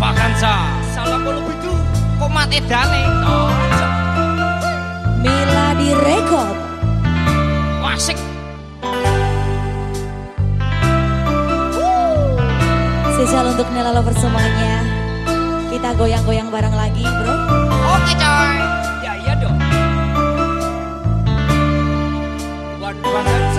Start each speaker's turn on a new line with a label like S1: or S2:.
S1: Vakansa. Salam bolu bidu. Kok mati dane
S2: Mila di rekod.
S1: Wasik.
S2: Spesial untuk Nela Lover semuanya. Kita goyang-goyang bareng lagi, bro.
S1: Oke coy. Ya iya dong. Buat banget.